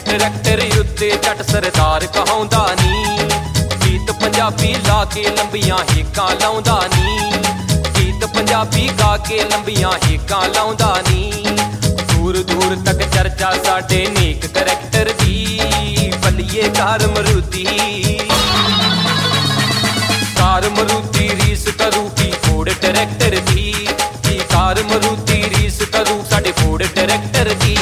Tractor ਉੱਤੇ ਜੱਟ ਸਰਦਾਰ ਕਹਾਉਂਦਾ ਨੀ। ਗੀਤ ਪੰਜਾਬੀ ਲਾ ਕੇ ਲੰਬੀਆਂ ਹੀਕਾਂ ਲਾਉਂਦਾ ਨੀ। ਗੀਤ ਪੰਜਾਬੀ ਗਾ ਕੇ ਲੰਬੀਆਂ ਹੀਕਾਂ ਲਾਉਂਦਾ ਨੀ। ਦੂਰ ਦੂਰ ਤੱਕ ਚਰਚਾ ਸਾਡੇ ਨੀਕ ਕਰੈਕਟਰ ਦੀ ਬੱਲੀਏ ਕਾਰ ਮਰੂਤੀ। ਕਾਰ ਮਰੂਤੀ ਰੀਸ ਕਰੂ ਕੀ ਫੋੜ ਟਰੈਕਟਰ ਦੀ? ਕੀ ਕਾਰ ਮਰੂਤੀ ਰੀਸ ਕਰੂ ਸਾਡੇ ਫੋੜ ਟਰੈਕਟਰ ਦੀ?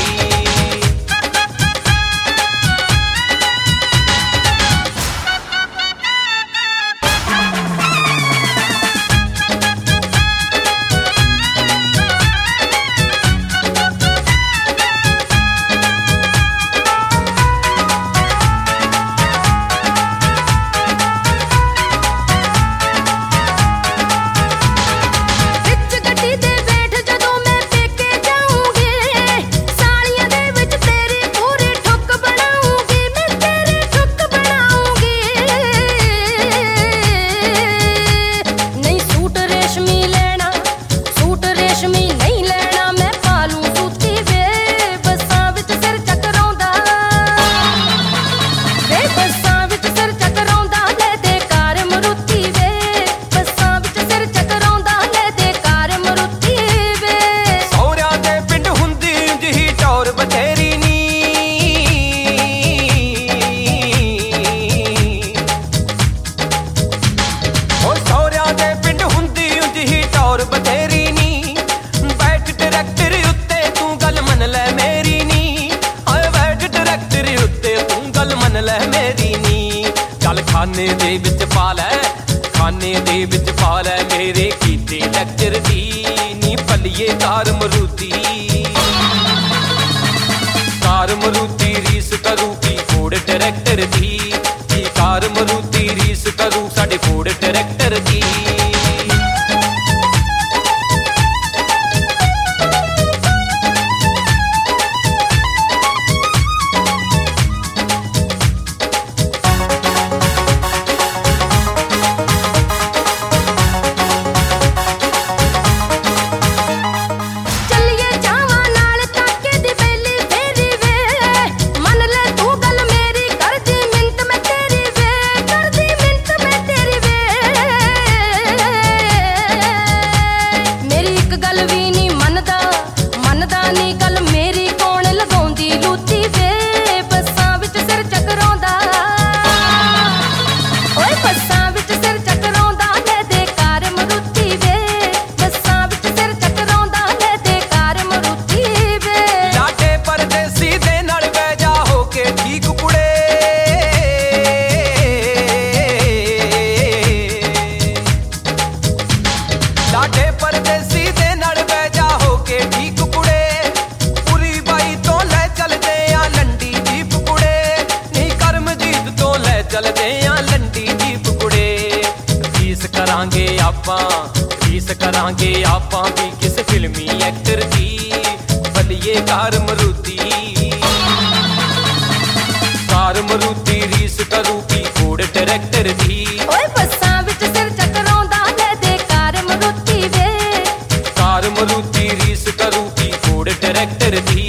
ਖਾਨੇ ਦੇ ਵਿੱਚ ਪਾ ਲੈ, ਖਾਨੇ ਦੇ ਵਿੱਚ ਪਾ ਲੈ ਮੇਰੇ ਕੀਤੇ ਲੈਕਚਰ ਦੀ, ਨੀ ਪੱਲੀਏ ਕਾਰ ਮਰੂਤੀ। ਕਾਰ ਮਰੂਤੀ ਰੀਸ ਕਰੂ ਕੀ ਫੋੜ ਡਾਇਰੈਕਟਰ ਦੀ, ਕੀ ਕਾਰ ਮਰੂਤੀ ਰੀਸ ਕਰੂ ਸਾਡੇ ਫੋੜ ਡਾਇਰੈਕਟਰ ਦੀ। ਰੀਸ ਕਰਾਂਗੇ ਆਪਾਂ? ਰੀਸ ਕਰਾਂਗੇ ਆਪਾਂ ਵੀ ਕਿਸੇ ਫਿਲਮੀ ਐਕਟਰ ਦੀ ਵੱਡੀਏ ਕਾਰ ਮਰੂਤੀ ਕਾਰ ਮਰੂਤੀ ਰੀਸ ਕਰੂਗੀ ਫੂਡ ਡਾਇਰੈਕਟਰ ਦੀ ਓਏ ਬੱਸਾਂ ਵਿੱਚ ਸਿਰ ਚੱਕਰਾਉਂਦਾ ਲੈ ਦੇ ਕਾਰ ਮਰੂਤੀ ਵੇ। ਕਾਰ ਮਰੂਤੀ ਰੀਸ ਕਰੂਗੀ ਫੂਡ ਡਾਇਰੈਕਟਰ ਦੀ